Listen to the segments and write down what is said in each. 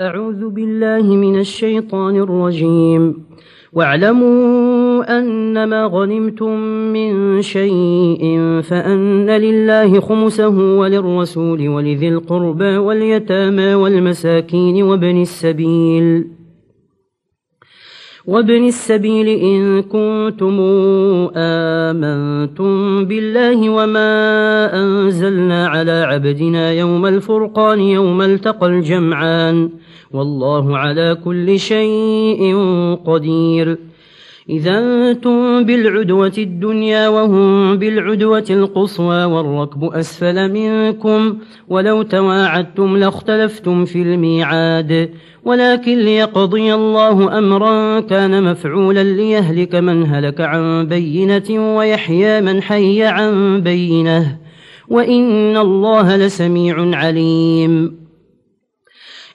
أعوذ بالله من الشيطان الرجيم. واعلموا أنما غنمتم من شيء فأن لله خمسه وللرسول ولذي القربى واليتامى والمساكين وابن السبيل. وابن السبيل إن كنتم آمنتم بالله وما أنزلنا على عبدنا يوم الفرقان يوم التقى الجمعان. والله على كل شيء قدير. إذا أنتم بالعدوة الدنيا وهم بالعدوة القصوى والركب أسفل منكم ولو تواعدتم لاختلفتم في الميعاد. ولكن ليقضي الله أمرا كان مفعولا ليهلك من هلك عن بينة ويحيى من حي عن بينة. وإن الله لسميع عليم.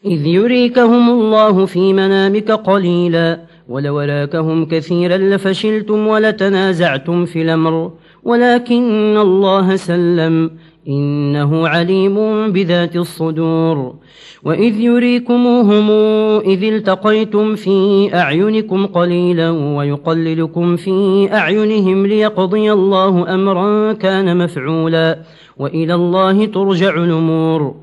إذ يريكهم الله في منامك قليلا ولولاكهم كثيرا لفشلتم ولتنازعتم في الأمر ولكن الله سلم إنه عليم بذات الصدور وإذ يريكموهم إذ التقيتم في أعينكم قليلا ويقللكم في أعينهم ليقضي الله أمرا كان مفعولا وإلى الله ترجع الأمور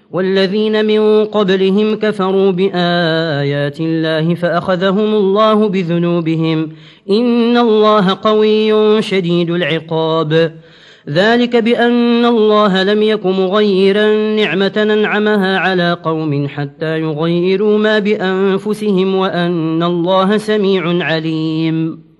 والذين من قبلهم كفروا بآيات الله فأخذهم الله بذنوبهم إن الله قوي شديد العقاب۔ ذلك بأن الله لم يك مغيرا نعمة ننعمها على قوم حتى يغيروا ما بأنفسهم وأن الله سميع عليم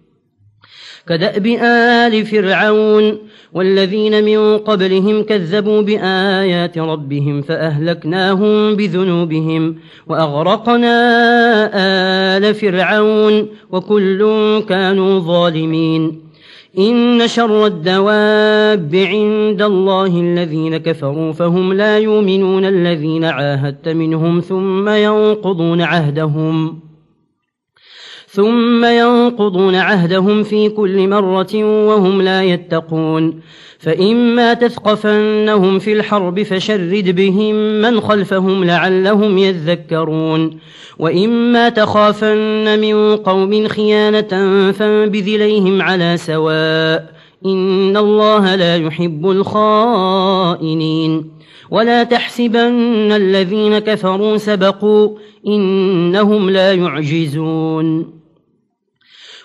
كدأب آل فرعون والذين من قبلهم كذبوا بآيات ربهم فأهلكناهم بذنوبهم وأغرقنا آل فرعون وكل كانوا ظالمين إن شر الدواب عند الله الذين كفروا فهم لا يؤمنون الذين عاهدت منهم ثم ينقضون عهدهم ثم ينقضون عهدهم في كل مرة وهم لا يتقون. فإما تثقفنهم في الحرب فشرد بهم من خلفهم لعلهم يذكرون. وإما تخافن من قوم خيانة فانبذ إليهم على سواء. إن الله لا يحب الخائنين. ولا تحسبن الذين كفروا سبقوا إنهم لا يعجزون.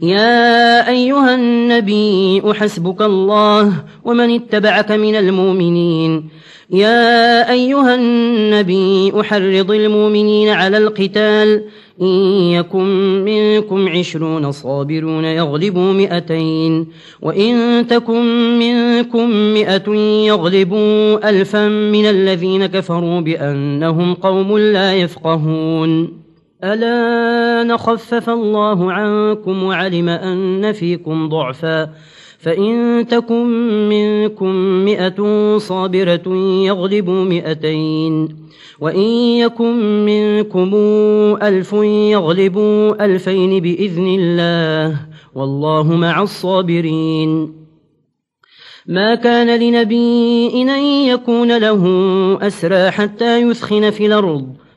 يا أيها النبي أحسبك الله ومن اتبعك من المؤمنين. يا أيها النبي أحرض المؤمنين على القتال. إن يكن منكم عشرون صابرون يغلبوا مئتين. وإن تكن منكم مئة يغلبوا ألفا من الذين كفروا بأنهم قوم لا يفقهون. ألا نخفف الله عنكم وعلم أن فيكم ضعفا فإن تكن منكم مئة صابرة يغلبوا مئتين وإن يكن منكم ألف يغلبوا ألفين بإذن الله والله مع الصابرين ما كان لنبي أن يكون له أسرى حتى يثخن في الأرض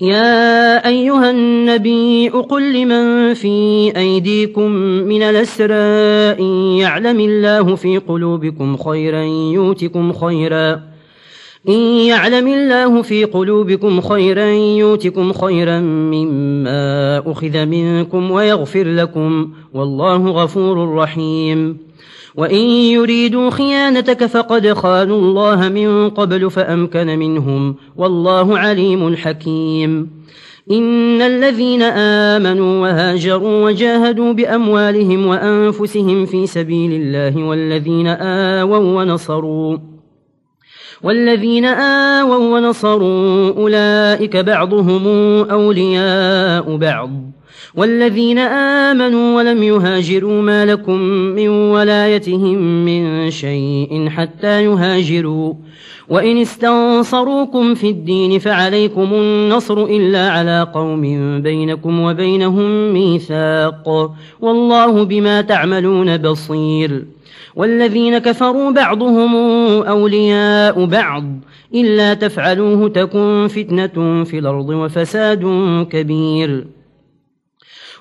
يا أيها النبي أقل لمن في أيديكم من الأسراء يعلم الله في قلوبكم خيرا يوتكم خيرا. إن يعلم الله في قلوبكم خيرا يوتكم خيرا مما أخذ منكم ويغفر لكم والله غفور رحيم. وإن يريدوا خيانتك فقد خانوا الله من قبل فأمكن منهم والله عليم حكيم. إن الذين آمنوا وهاجروا وجاهدوا بأموالهم وأنفسهم في سبيل الله والذين آووا ونصروا والذين آووا ونصروا أولئك بعضهم أولياء بعض. والذين آمنوا ولم يهاجروا ما لكم من ولايتهم من شيء حتى يهاجروا وإن استنصروكم في الدين فعليكم النصر إلا على قوم بينكم وبينهم ميثاق. والله بما تعملون بصير. والذين كفروا بعضهم أولياء بعض. إلا تفعلوه تكن فتنة في الأرض وفساد كبير.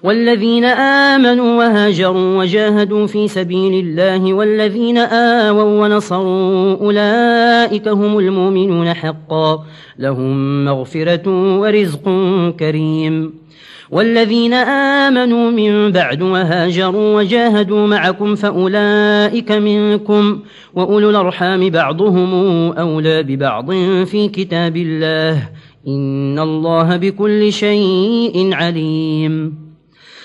والذين آمنوا وهاجروا وجاهدوا في سبيل الله والذين آووا ونصروا أولئك هم المؤمنون حقا لهم مغفرة ورزق كريم والذين آمنوا من بعد وهاجروا وجاهدوا معكم فأولئك منكم وأولو الأرحام بعضهم أولى ببعض في كتاب الله إن الله بكل شيء عليم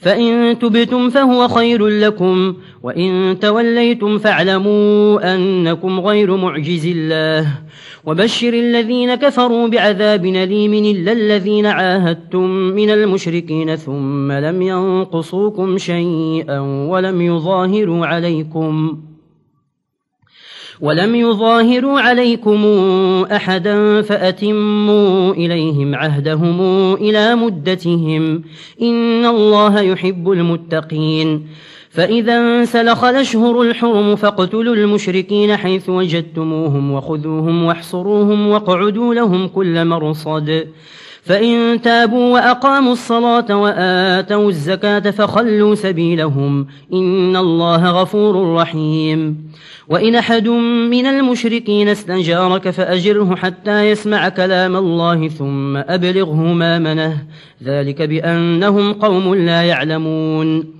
فإن تبتم فهو خير لكم وإن توليتم فاعلموا أنكم غير معجز الله وبشر الذين كفروا بعذاب نليم إلا الذين عاهدتم من المشركين ثم لم ينقصوكم شيئا ولم يظاهروا عليكم ولم يظاهروا عليكم أحدا فأتموا إليهم عهدهم إلى مدتهم إن الله يحب المتقين فإذا سلخ الأشهر الحرم فاقتلوا المشركين حيث وجدتموهم وخذوهم واحصروهم واقعدوا لهم كل مرصد فإن تابوا وأقاموا الصلاة وآتوا الزكاة فخلوا سبيلهم إن الله غفور رحيم. وإن أحد من المشركين استنجارك فأجره حتى يسمع كلام الله ثم أبلغه ما منه ذلك بأنهم قوم لا يعلمون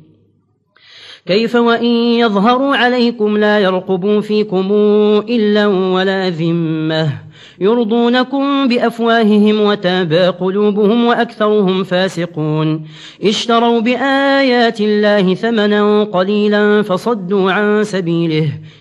كيف وإن يظهروا عليكم لا يرقبوا فيكم إلا ولا ذمة يرضونكم بأفواههم وتابى قلوبهم وأكثرهم فاسقون اشتروا بآيات الله ثمنا قليلا فصدوا عن سبيله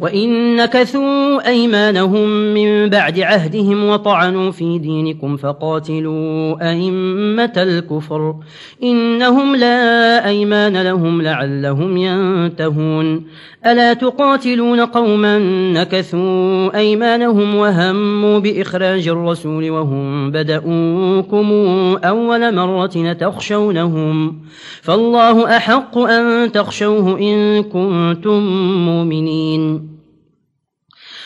وإن نكثوا أيمانهم من بعد عهدهم وطعنوا في دينكم فقاتلوا أئمة الكفر إنهم لا أيمان لهم لعلهم ينتهون ألا تقاتلون قوما نكثوا أيمانهم وهموا بإخراج الرسول وهم بدأوكم أول مرة تخشونهم فالله أحق أن تخشوه إن كنتم مؤمنين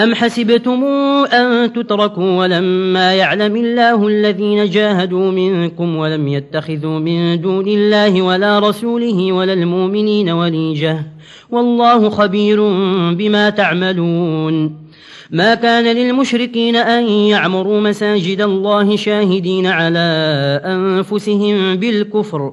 أم حسبتم أن تتركوا ولما يعلم الله الذين جاهدوا منكم ولم يتخذوا من دون الله ولا رسوله ولا المؤمنين وليجة والله خبير بما تعملون. ما كان للمشركين أن يعمروا مساجد الله شاهدين على أنفسهم بالكفر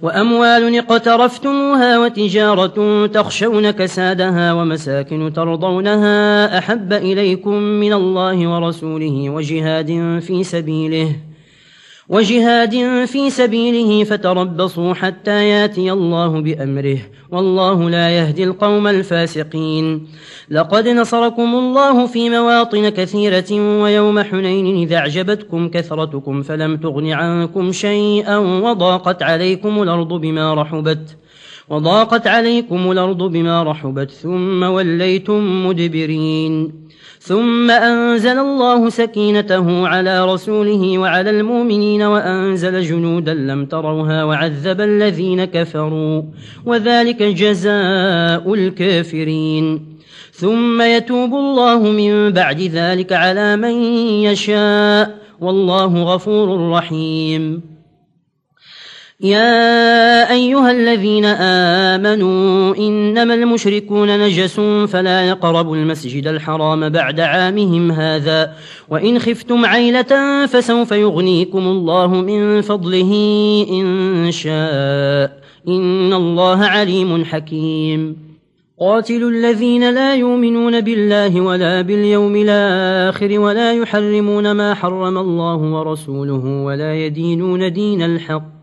وأموال اقترفتموها وتجارة تخشون كسادها ومساكن ترضونها أحب إليكم من الله ورسوله وجهاد في سبيله وجهاد في سبيله فتربصوا حتى ياتي الله بأمره. والله لا يهدي القوم الفاسقين. لقد نصركم الله في مواطن كثيرة ويوم حنين إذا أعجبتكم كثرتكم فلم تغن عنكم شيئا وضاقت عليكم الأرض بما رحبت. وضاقت عليكم الأرض بما رحبت ثم وليتم مدبرين. ثم أنزل الله سكينته على رسوله وعلى المؤمنين وأنزل جنودا لم تروها وعذب الذين كفروا. وذلك جزاء الكافرين. ثم يتوب الله من بعد ذلك على من يشاء. والله غفور رحيم. يا أيها الذين آمنوا إنما المشركون نجس فلا يقربوا المسجد الحرام بعد عامهم هذا وإن خفتم عيلة فسوف يغنيكم الله من فضله إن شاء إن الله عليم حكيم قاتلوا الذين لا يؤمنون بالله ولا باليوم الآخر ولا يحرمون ما حرم الله ورسوله ولا يدينون دين الحق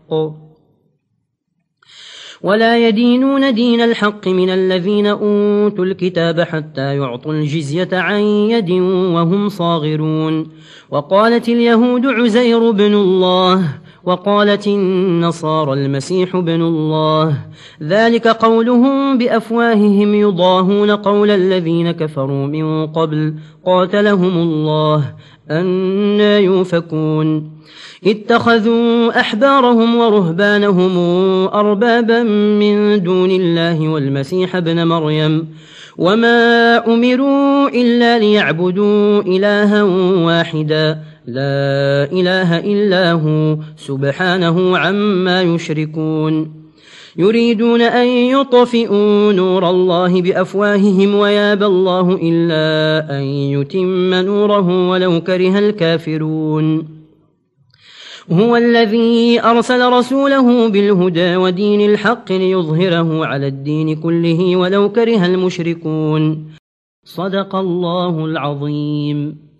ولا يدينون دين الحق من الذين أوتوا الكتاب حتى يعطوا الجزية عن يد وهم صاغرون. وقالت اليهود عزير بن الله وقالت النصارى المسيح بن الله. ذلك قولهم بأفواههم يضاهون قول الذين كفروا من قبل قاتلهم الله أنا يوفكون. اتخذوا أحبارهم ورهبانهم أربابا من دون الله والمسيح بن مريم. وما أمروا إلا ليعبدوا إلها واحدا لا إله إلا هو سبحانه عما يشركون يريدون أن يطفئوا نور الله بأفواههم ويابى الله إلا أن يتم نوره ولو كره الكافرون هو الذي أرسل رسوله بالهدى ودين الحق ليظهره على الدين كله ولو كره المشركون. صدق الله العظيم.